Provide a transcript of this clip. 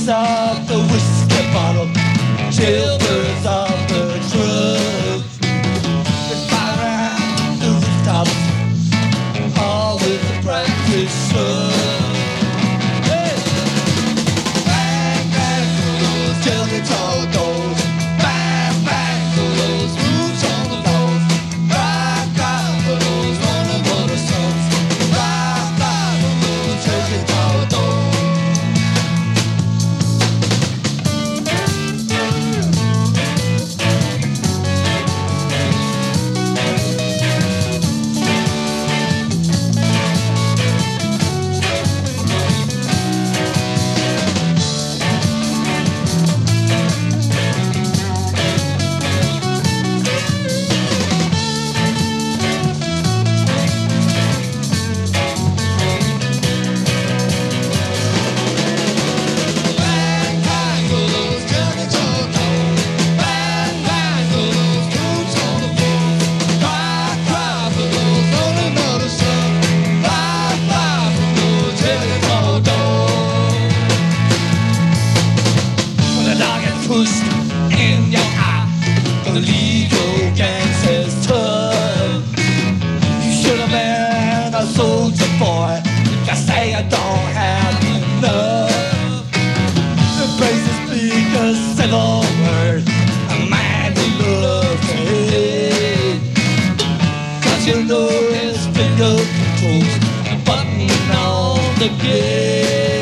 song. pushed in your eye. The legal gang says tough. You should have been a soldier boy. I say I don't have enough. The praises speak a civil word. A man who loves to hate. Cause you know his finger controls the button on the gate.